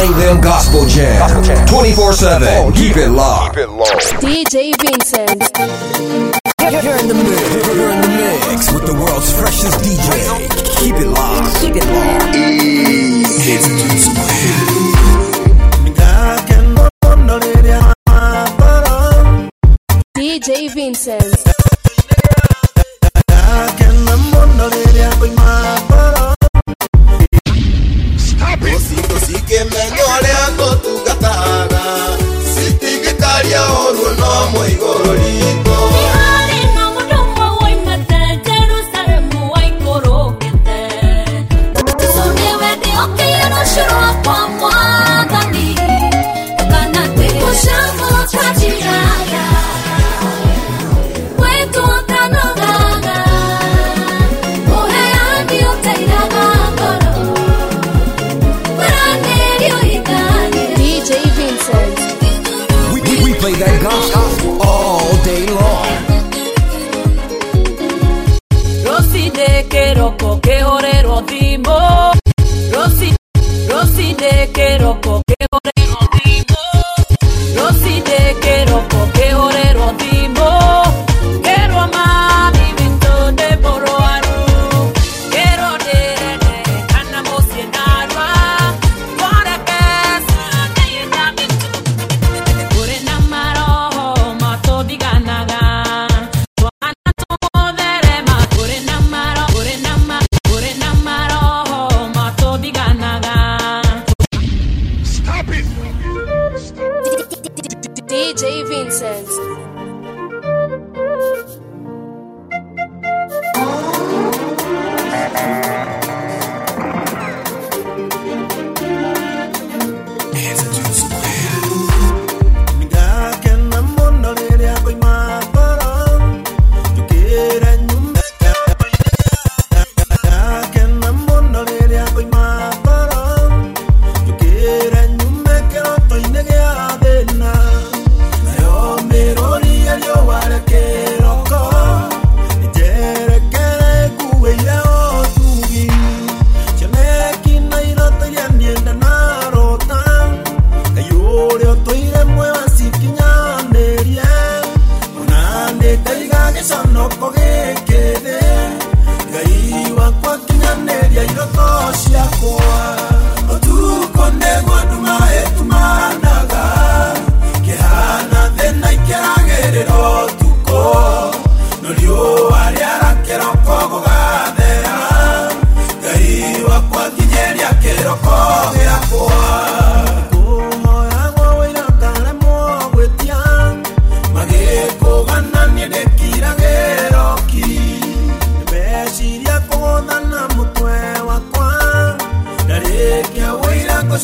playing them gospel jams 24 7. Keep it locked. DJ Vincenz. You're in the mix. You're in the mix with the world's freshest DJ. Keep it locked. Keep it locked. It's DJ Vincenz. Keroko, que dimo. Rosy, Rosy de que orero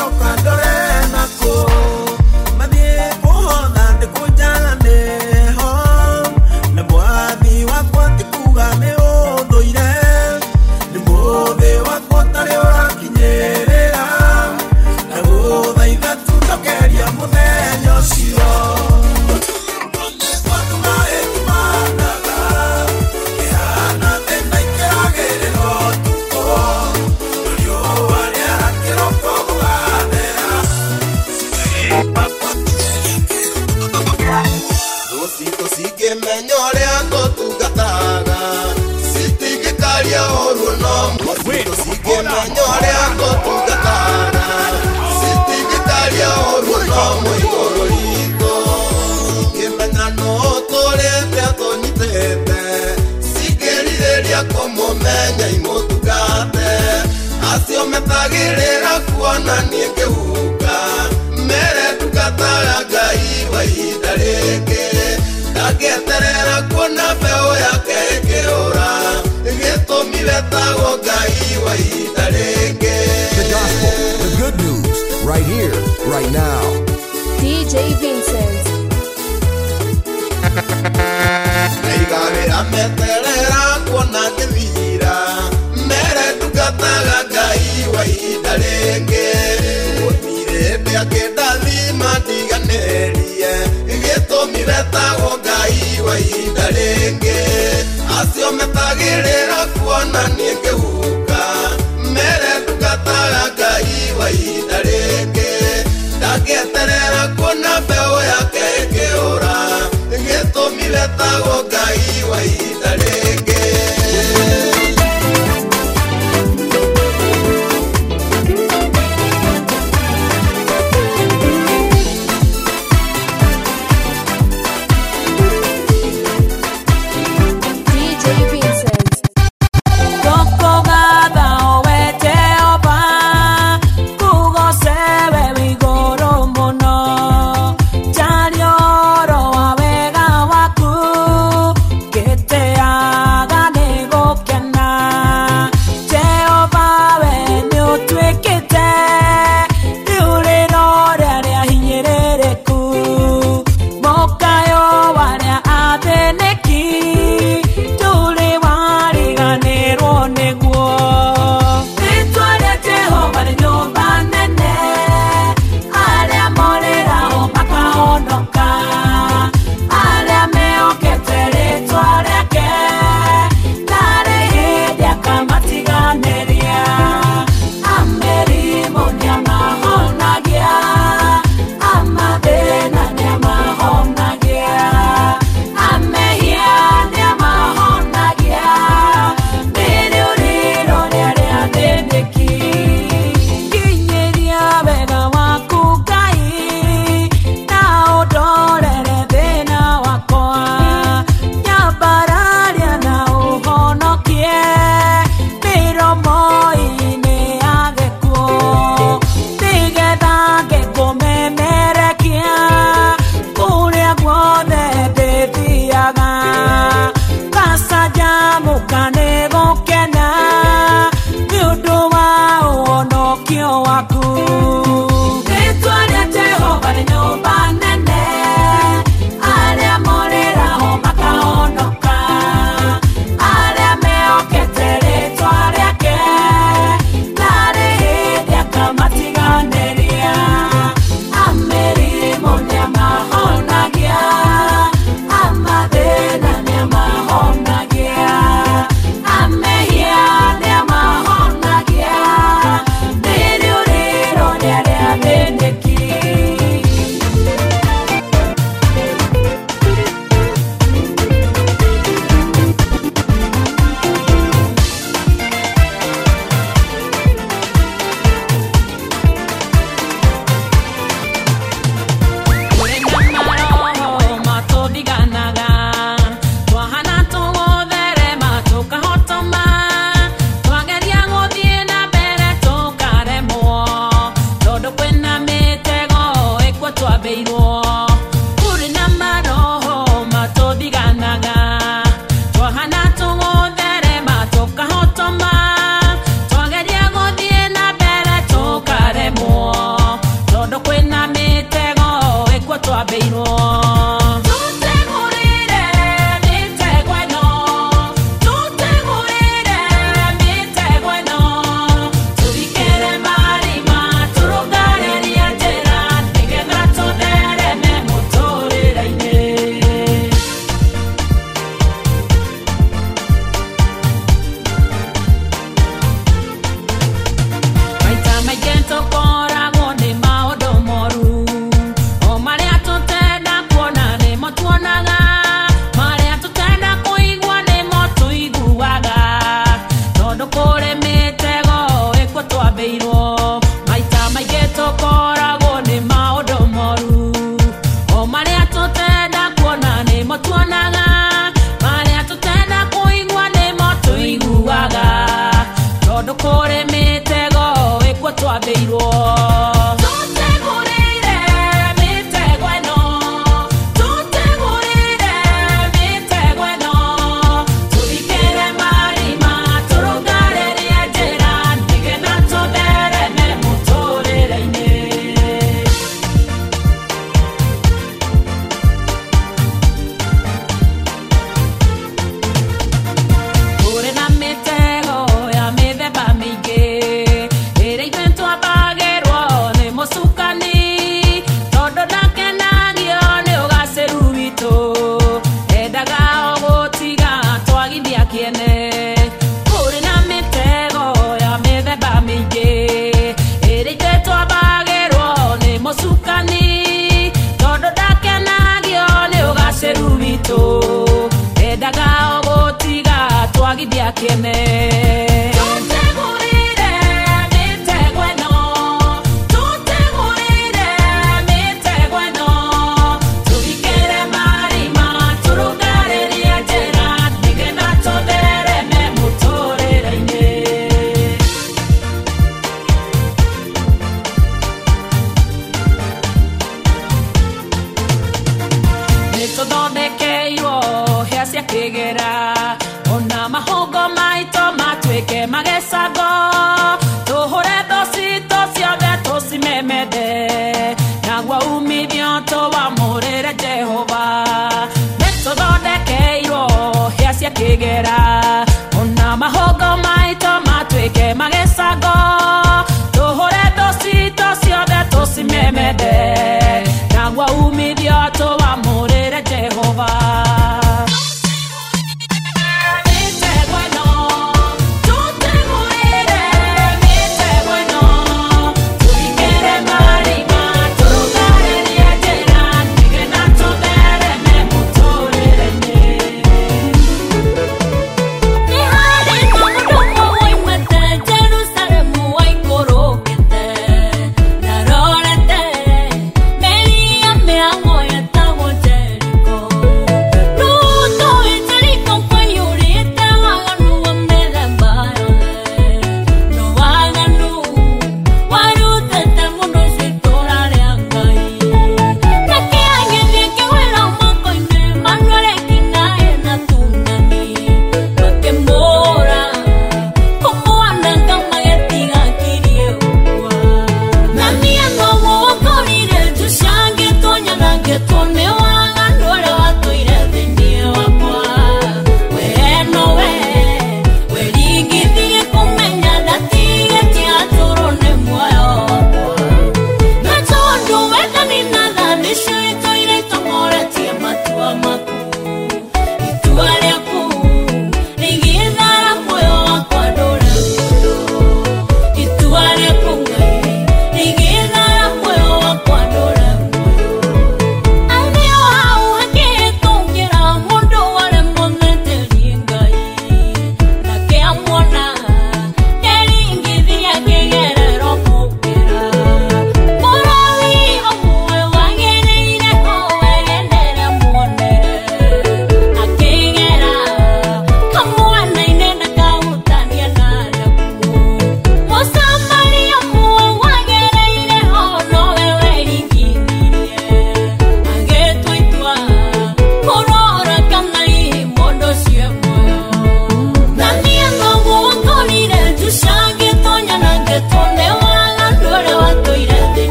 Rũciinĩ metagĩrĩra kuona niĩ ngĩhuka mere ndungataga ngai wa ihinda rĩngĩ ndangĩeterera kuona mbeũ yake ĩkĩũra gĩtũmi wetagwo ngai wa ihinda rĩngĩ The gospel, the good news, right here, right now. DJ Vincenz. aigawĩra meterera kuona ngĩthira ngai wa ihinda rĩngĩ. Gũtirĩ hĩndĩ akĩndathima ndiganĩrie. Gĩtũmi wetagwo ngai wa ihinda rĩngĩ. Acio metagĩrĩra kuona niĩ ngĩhuka. Mere ndungataga ngai wa ihinda rĩngĩ. Agĩeterera kuona mbeũ yake ĩkĩũra. Gĩtũmi wetagwo ngai wa ihinda rĩngĩ tiene. twegera ona mahogo maitå matwä magecago tå hå re tå citå ciothe tå cimemende naguo umithio tå wa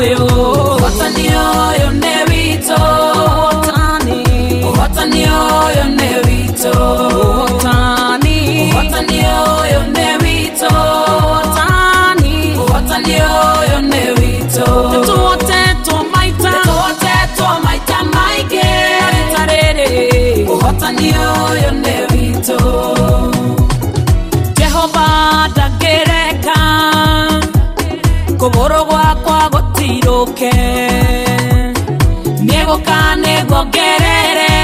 ũhotani ũyũ ũhotani ũyũ nĩ witũ ũhotani ũhotani ũyũ nĩ witũ ũhotani ũhotani ũyũ nĩ witũ ũhotani ũhotani ũyũ nĩ witũ nĩtũhotetwo maita nĩtũhotetwo maita maingĩ rita rĩrĩ ũhotani ũyũ nĩ witũ jehova gũtirũke nĩgũka nĩguongerere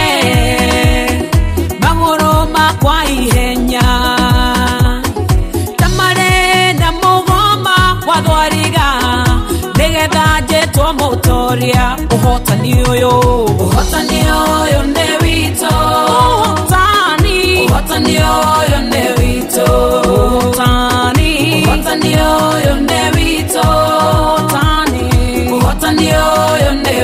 magũrũ makwa ihenya. Tamare na mũgoma wa thwariga. Nĩgetha njĩtwo mũtoria. Ũhotani ũyũ. Ũhotani ũyũ nĩ witũ. Ũhotani. Ũhotani ũyũ nĩ witũ. Ũhotani. Ũhotani ũyũ ũhotani ũyũ nĩ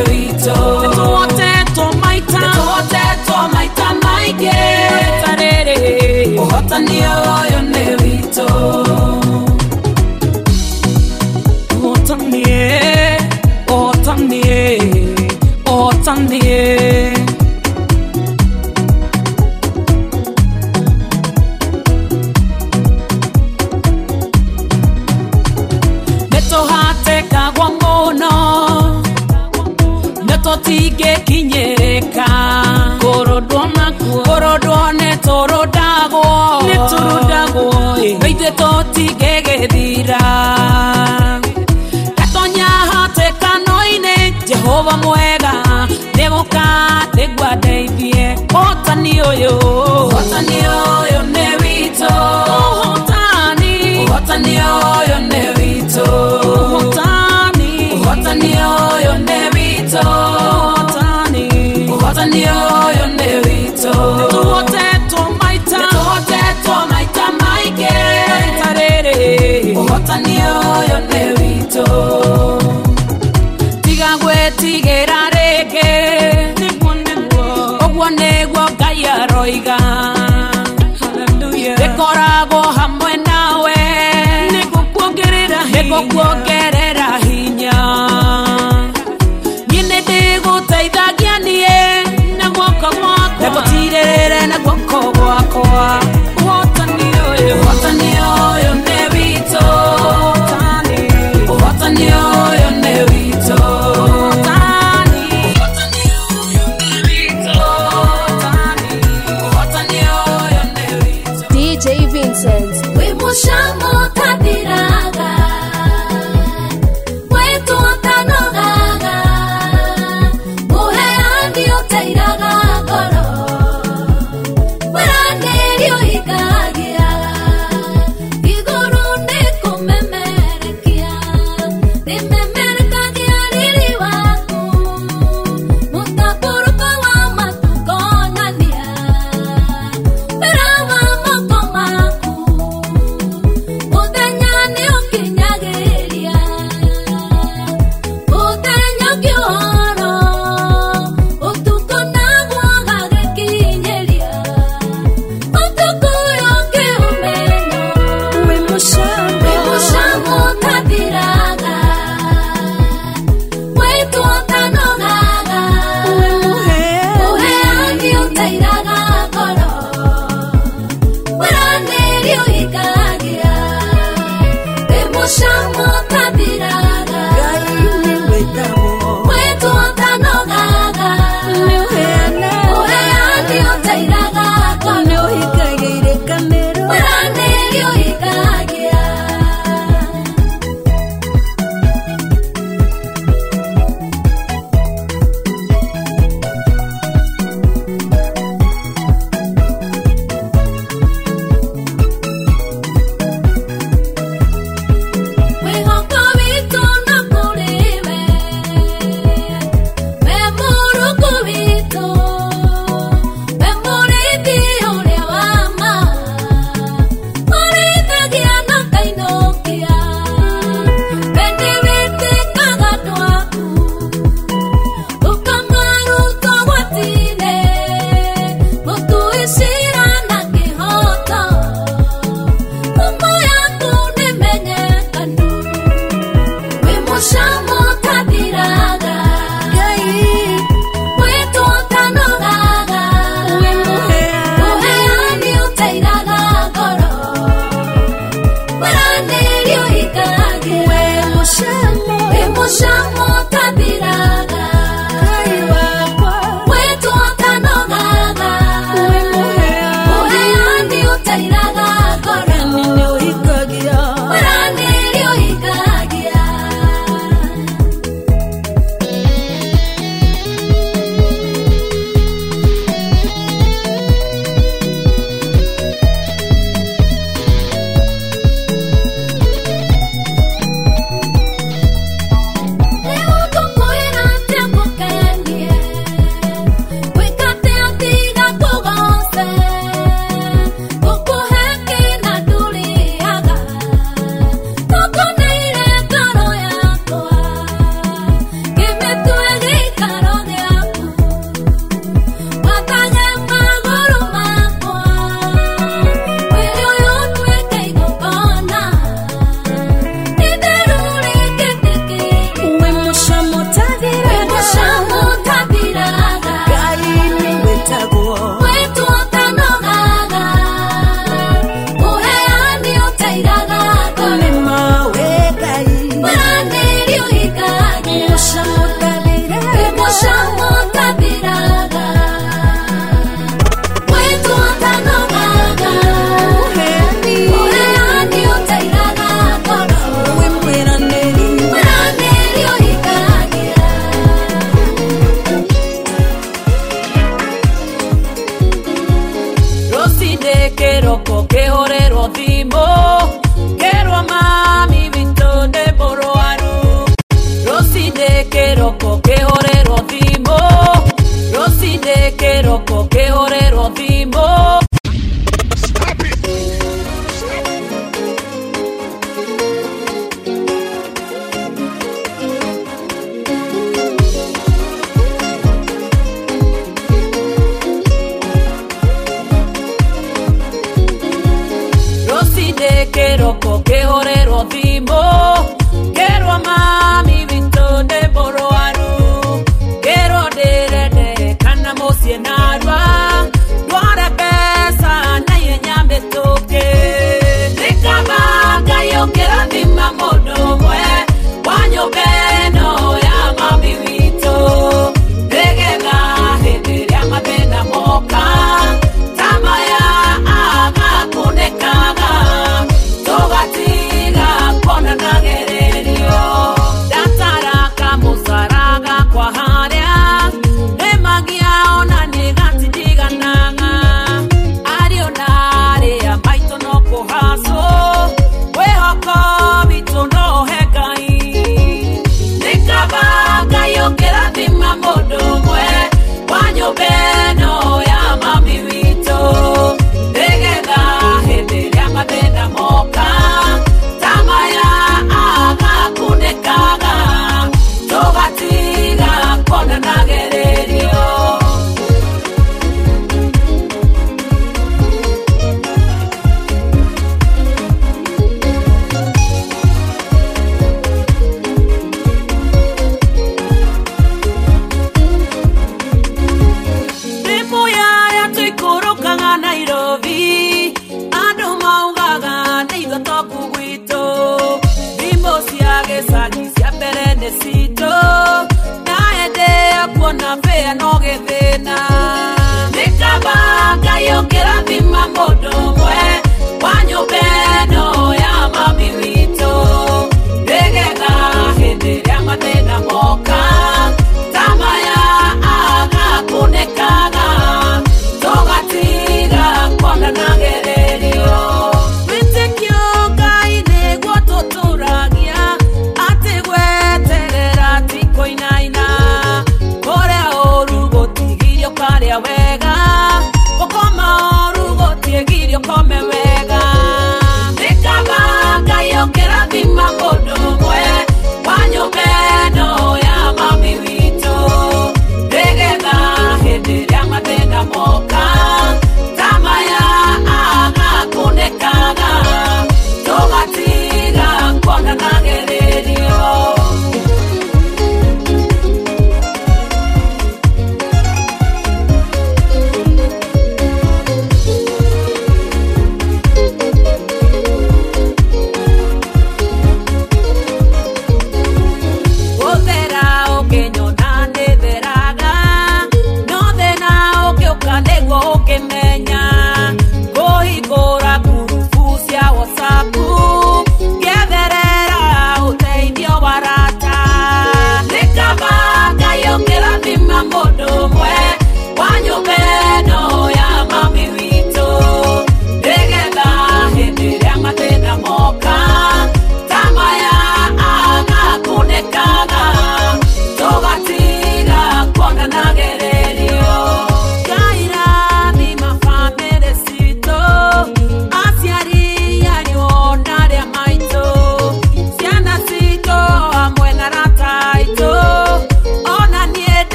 witũ tiga gwĩtigĩra rĩngĩ ũguo nĩguo ngai aroiga. Rĩkoragwo hamwe nawe. Nĩgũkuongerera ngai ũkĩrathima mũndũ ũmwe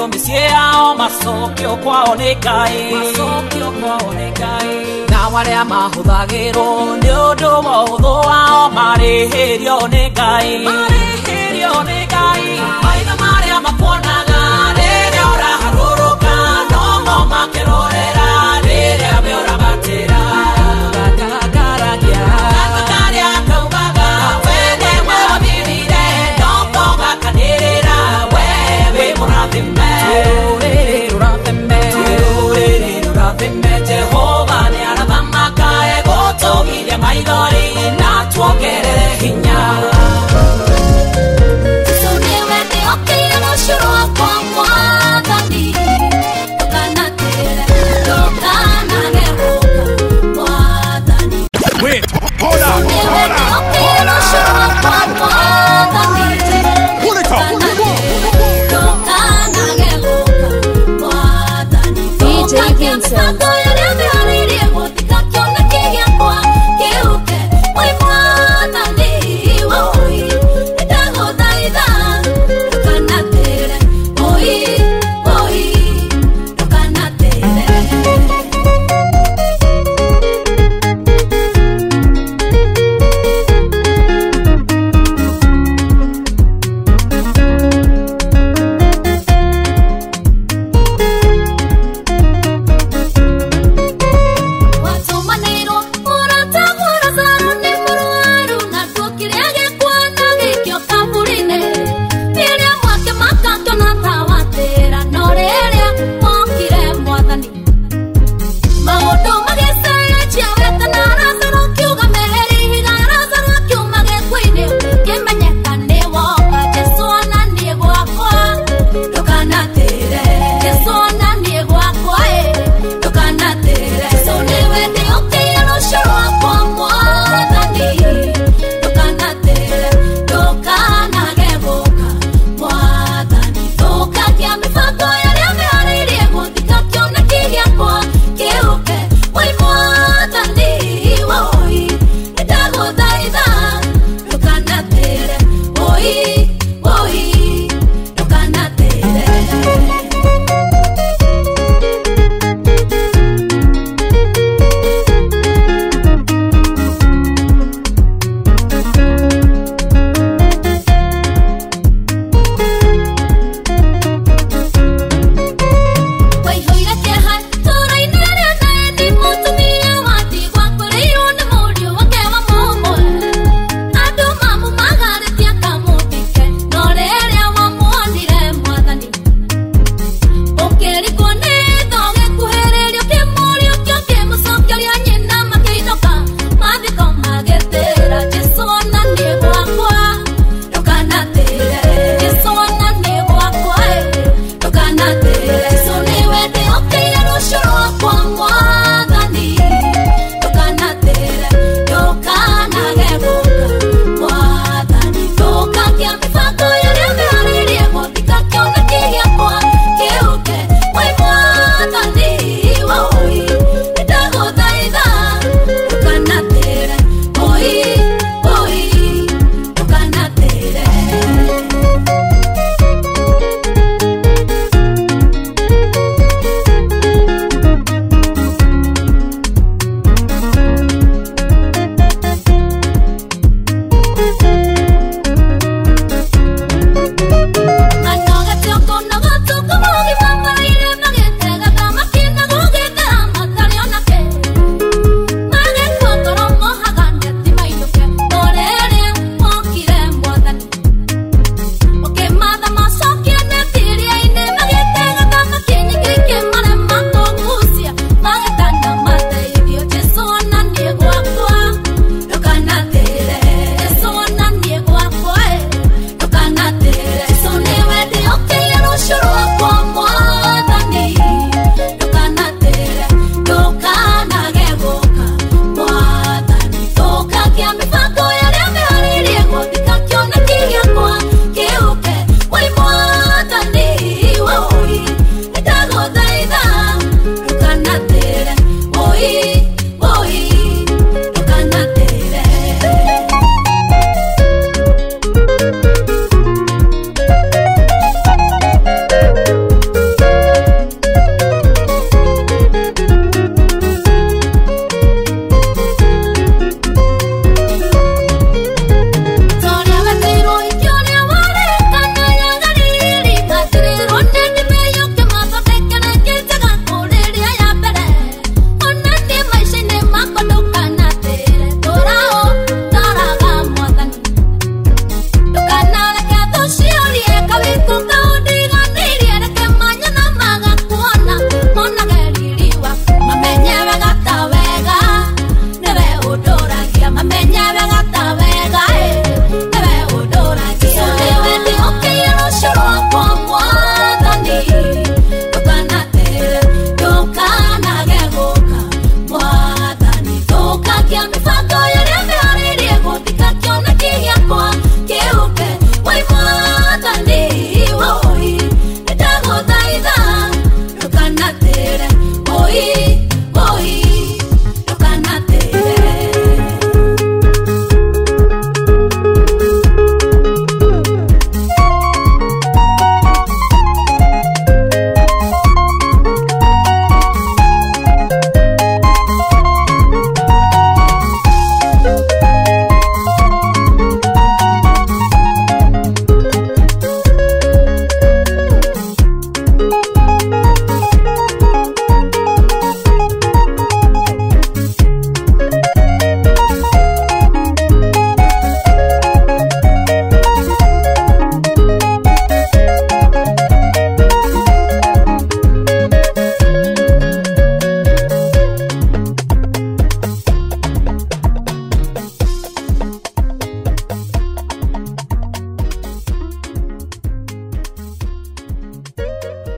よ見せ合おうまそきょこはお願いまそきょこはお願いなわれあまほだげろにょどもほどはおまれへりお願いまれへりお願いまいがまれあまこながれりょらはろろかどもまけろれられ